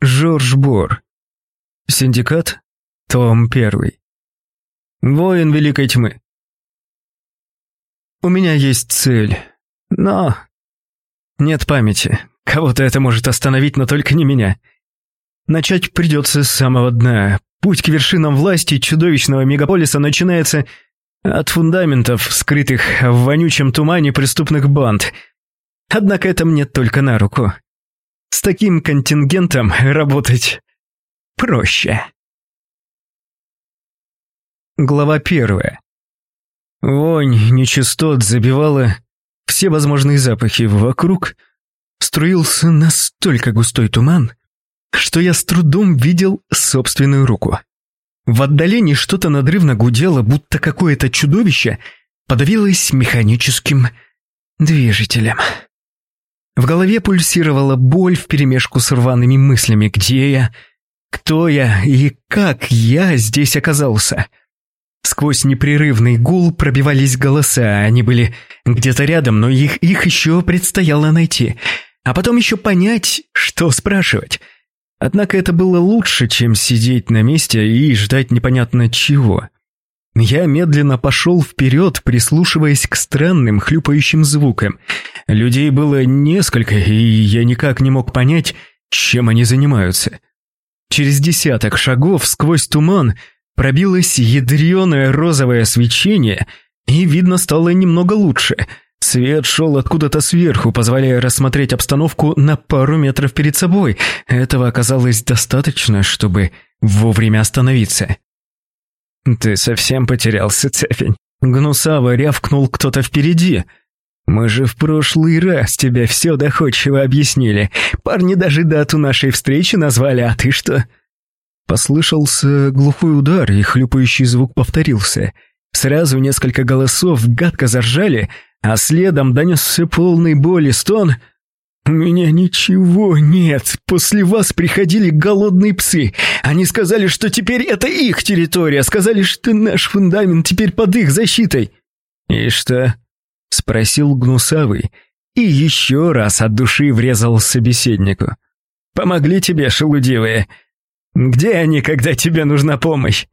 Жорж Бор. Синдикат. Том первый. Воин Великой Тьмы. У меня есть цель, но нет памяти. Кого-то это может остановить, но только не меня. Начать придется с самого дна. Путь к вершинам власти чудовищного мегаполиса начинается от фундаментов, скрытых в вонючем тумане преступных банд. Однако это мне только на руку. С таким контингентом работать проще. Глава первая. Вонь нечистот забивала все возможные запахи вокруг. Струился настолько густой туман, что я с трудом видел собственную руку. В отдалении что-то надрывно гудело, будто какое-то чудовище подавилось механическим движителем. В голове пульсировала боль вперемешку с рваными мыслями. Где я? Кто я? И как я здесь оказался? Сквозь непрерывный гул пробивались голоса. Они были где-то рядом, но их, их еще предстояло найти. А потом еще понять, что спрашивать. Однако это было лучше, чем сидеть на месте и ждать непонятно чего. Я медленно пошел вперед, прислушиваясь к странным хлюпающим звукам. Людей было несколько, и я никак не мог понять, чем они занимаются. Через десяток шагов сквозь туман пробилось ядреное розовое свечение, и видно стало немного лучше. Свет шел откуда-то сверху, позволяя рассмотреть обстановку на пару метров перед собой. Этого оказалось достаточно, чтобы вовремя остановиться. «Ты совсем потерялся, цепень?» Гнусаво рявкнул кто-то впереди. «Мы же в прошлый раз тебе все доходчиво объяснили. Парни даже дату нашей встречи назвали, а ты что?» Послышался глухой удар, и хлюпающий звук повторился. Сразу несколько голосов гадко заржали, а следом донесся полный боли стон — «У меня ничего нет. После вас приходили голодные псы. Они сказали, что теперь это их территория. Сказали, что наш фундамент теперь под их защитой». «И что?» — спросил Гнусавый и еще раз от души врезал собеседнику. «Помогли тебе, шелудивые? Где они, когда тебе нужна помощь?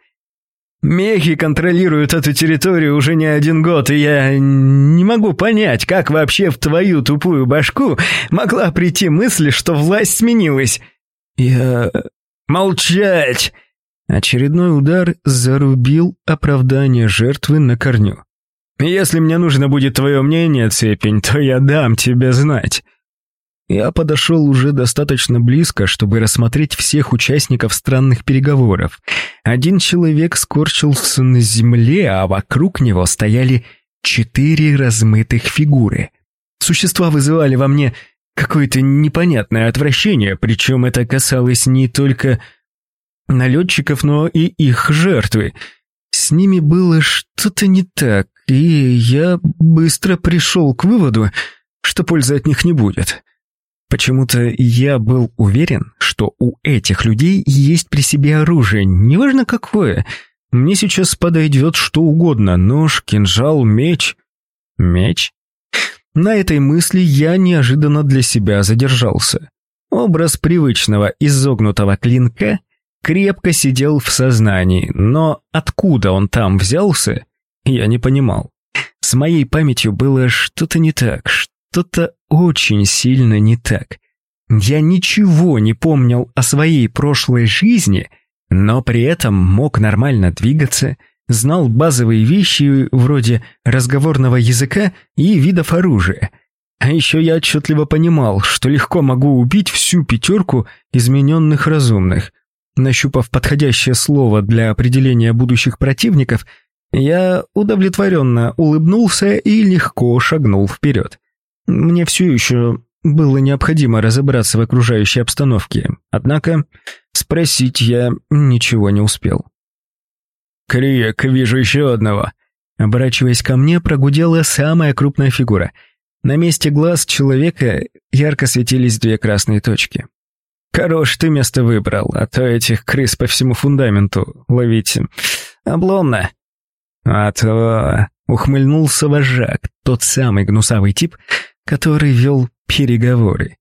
Мехи контролируют эту территорию уже не один год, и я не могу понять, как вообще в твою тупую башку могла прийти мысль, что власть сменилась. Я... Молчать! Очередной удар зарубил оправдание жертвы на корню. «Если мне нужно будет твое мнение, Цепень, то я дам тебе знать. Я подошел уже достаточно близко, чтобы рассмотреть всех участников странных переговоров. Один человек скорчился на земле, а вокруг него стояли четыре размытых фигуры. Существа вызывали во мне какое-то непонятное отвращение, причем это касалось не только налетчиков, но и их жертвы. С ними было что-то не так, и я быстро пришел к выводу, что пользы от них не будет. Почему-то я был уверен, что у этих людей есть при себе оружие, неважно какое. Мне сейчас подойдет что угодно, нож, кинжал, меч. Меч? На этой мысли я неожиданно для себя задержался. Образ привычного изогнутого клинка крепко сидел в сознании, но откуда он там взялся, я не понимал. С моей памятью было что-то не так, что-то очень сильно не так. Я ничего не помнил о своей прошлой жизни, но при этом мог нормально двигаться, знал базовые вещи вроде разговорного языка и видов оружия. А еще я отчетливо понимал, что легко могу убить всю пятерку измененных разумных. Нащупав подходящее слово для определения будущих противников, я удовлетворенно улыбнулся и легко шагнул вперед. Мне все еще было необходимо разобраться в окружающей обстановке, однако спросить я ничего не успел. «Крик, вижу еще одного!» Оборачиваясь ко мне, прогудела самая крупная фигура. На месте глаз человека ярко светились две красные точки. «Хорош ты место выбрал, а то этих крыс по всему фундаменту ловить обломно». «А то...» — ухмыльнулся вожак, тот самый гнусавый тип, который вел переговоры.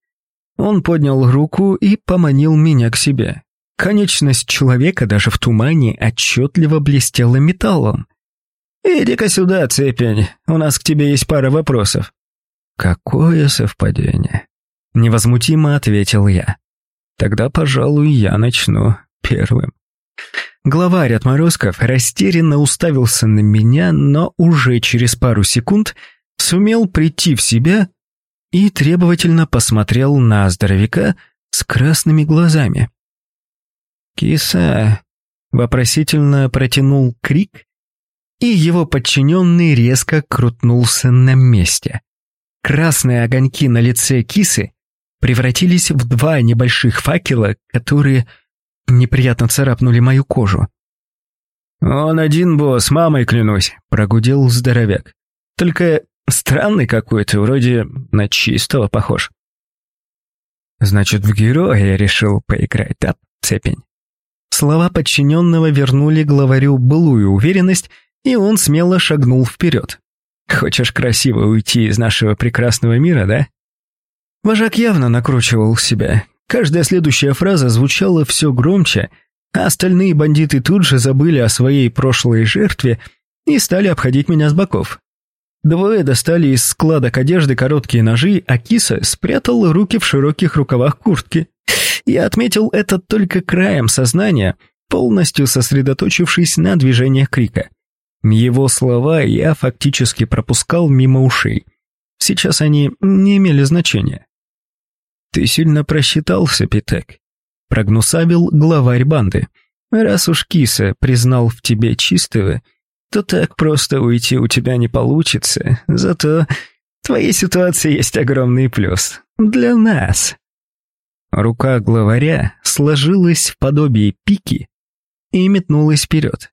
Он поднял руку и поманил меня к себе. Конечность человека даже в тумане отчетливо блестела металлом. «Иди-ка сюда, цепень, у нас к тебе есть пара вопросов». «Какое совпадение?» Невозмутимо ответил я. «Тогда, пожалуй, я начну первым». Главарь отморозков растерянно уставился на меня, но уже через пару секунд сумел прийти в себя и требовательно посмотрел на здоровяка с красными глазами. «Киса!» — вопросительно протянул крик, и его подчиненный резко крутнулся на месте. Красные огоньки на лице кисы превратились в два небольших факела, которые неприятно царапнули мою кожу. «Он один босс, мамой клянусь», — прогудел здоровяк. «Только странный какой-то, вроде на чистого похож». «Значит, в героя я решил поиграть, да, цепень?» Слова подчиненного вернули главарю былую уверенность, и он смело шагнул вперед. «Хочешь красиво уйти из нашего прекрасного мира, да?» Вожак явно накручивал себя. Каждая следующая фраза звучала все громче, а остальные бандиты тут же забыли о своей прошлой жертве и стали обходить меня с боков. Двое достали из складок одежды короткие ножи, а киса спрятал руки в широких рукавах куртки. Я отметил это только краем сознания, полностью сосредоточившись на движениях крика. Его слова я фактически пропускал мимо ушей. Сейчас они не имели значения. «Ты сильно просчитался, Питек», — прогнусавил главарь банды. «Раз уж киса признал в тебе чистого, то так просто уйти у тебя не получится. Зато в твоей ситуации есть огромный плюс. Для нас». Рука главаря сложилась в подобие пики и метнулась вперед.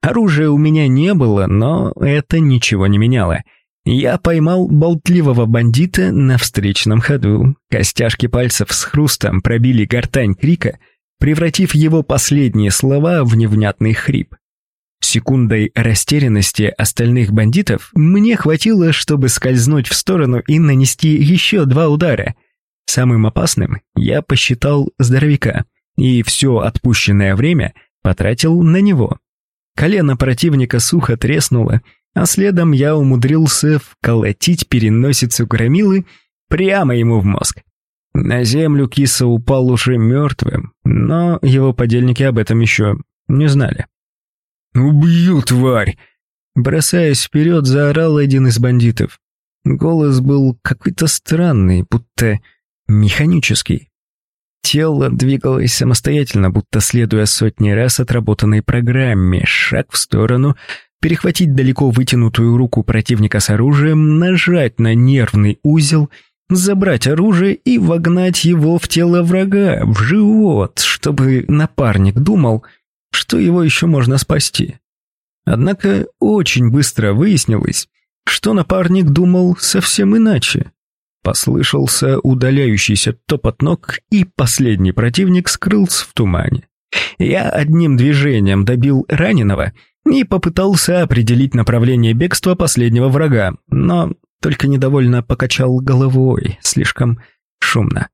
Оружия у меня не было, но это ничего не меняло. Я поймал болтливого бандита на встречном ходу. Костяшки пальцев с хрустом пробили гортань крика, превратив его последние слова в невнятный хрип. Секундой растерянности остальных бандитов мне хватило, чтобы скользнуть в сторону и нанести еще два удара. Самым опасным я посчитал здоровяка, и все отпущенное время потратил на него. Колено противника сухо треснуло, а следом я умудрился вколотить переносицу громилы прямо ему в мозг. На землю киса упал уже мертвым, но его подельники об этом еще не знали. «Убью, тварь!» Бросаясь вперед, заорал один из бандитов. Голос был какой-то странный, будто механический. Тело двигалось самостоятельно, будто следуя сотни раз отработанной программе, шаг в сторону, перехватить далеко вытянутую руку противника с оружием, нажать на нервный узел, забрать оружие и вогнать его в тело врага, в живот, чтобы напарник думал, что его еще можно спасти. Однако очень быстро выяснилось, что напарник думал совсем иначе. Послышался удаляющийся топот ног, и последний противник скрылся в тумане. Я одним движением добил раненого и попытался определить направление бегства последнего врага, но только недовольно покачал головой, слишком шумно.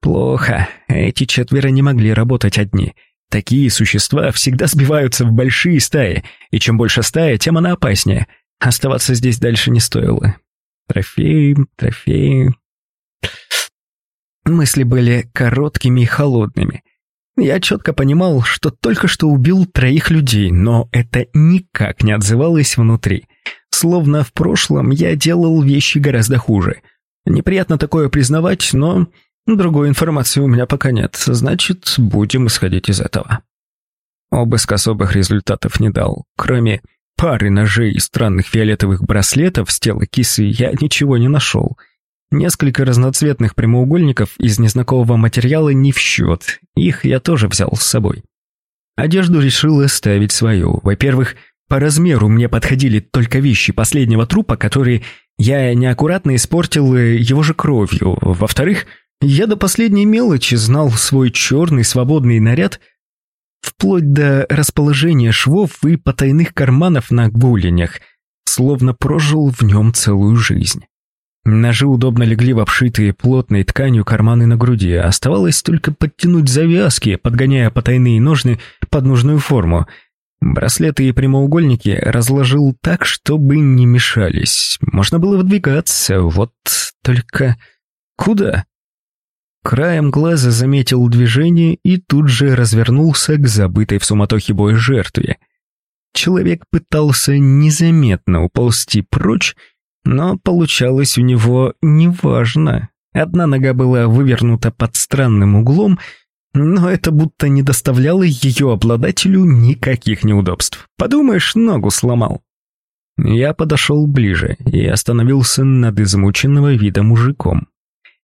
Плохо, эти четверо не могли работать одни. Такие существа всегда сбиваются в большие стаи, и чем больше стая, тем она опаснее. Оставаться здесь дальше не стоило. Трофеи, трофеи. Мысли были короткими и холодными. Я четко понимал, что только что убил троих людей, но это никак не отзывалось внутри. Словно в прошлом я делал вещи гораздо хуже. Неприятно такое признавать, но другой информации у меня пока нет, значит, будем исходить из этого. Обыск особых результатов не дал, кроме пары ножей и странных фиолетовых браслетов с тела кисы я ничего не нашел. Несколько разноцветных прямоугольников из незнакомого материала не в счет, их я тоже взял с собой. Одежду решил оставить свою. Во-первых, по размеру мне подходили только вещи последнего трупа, которые я неаккуратно испортил его же кровью. Во-вторых, я до последней мелочи знал свой черный свободный наряд вплоть до расположения швов и потайных карманов на гуленях, словно прожил в нем целую жизнь. Ножи удобно легли в обшитые плотной тканью карманы на груди. Оставалось только подтянуть завязки, подгоняя потайные ножны под нужную форму. Браслеты и прямоугольники разложил так, чтобы не мешались. Можно было выдвигаться, вот только... Куда? Краем глаза заметил движение и тут же развернулся к забытой в суматохе боя жертве. Человек пытался незаметно уползти прочь, но получалось у него неважно. Одна нога была вывернута под странным углом, но это будто не доставляло ее обладателю никаких неудобств. Подумаешь, ногу сломал. Я подошел ближе и остановился над измученного вида мужиком.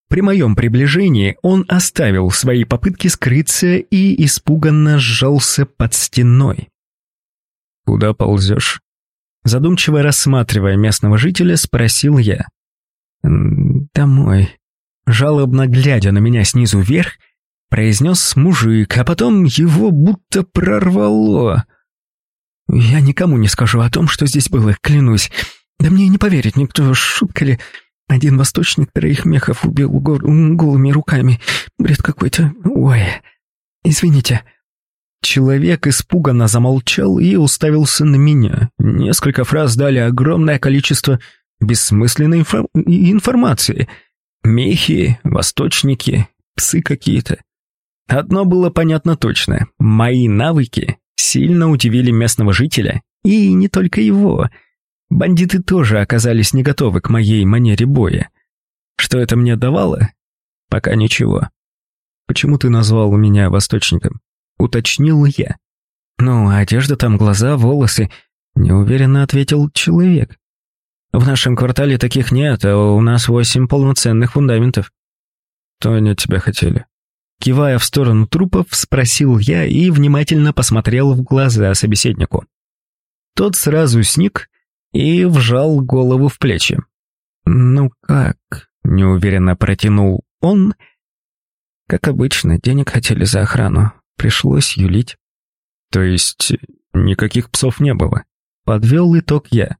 При моем приближении он оставил свои попытки скрыться и испуганно сжался под стеной. «Куда ползешь?» Задумчиво рассматривая местного жителя, спросил я. «Домой». Жалобно глядя на меня снизу вверх, произнес мужик, а потом его будто прорвало. «Я никому не скажу о том, что здесь было, клянусь. Да мне не поверит никто, шутка ли. Один восточник троих мехов убил гол голыми руками. Бред какой-то. Ой, извините». Человек испуганно замолчал и уставился на меня. Несколько фраз дали огромное количество бессмысленной инфор информации. Мехи, восточники, псы какие-то. Одно было понятно точно. Мои навыки сильно удивили местного жителя, и не только его. Бандиты тоже оказались не готовы к моей манере боя. Что это мне давало? Пока ничего. Почему ты назвал меня восточником? Уточнил я. Ну, одежда там, глаза, волосы. Неуверенно ответил человек. В нашем квартале таких нет, а у нас восемь полноценных фундаментов. Что они от тебя хотели? Кивая в сторону трупов, спросил я и внимательно посмотрел в глаза собеседнику. Тот сразу сник и вжал голову в плечи. «Ну как?» — неуверенно протянул он. «Как обычно, денег хотели за охрану. Пришлось юлить». «То есть никаких псов не было?» Подвел итог я.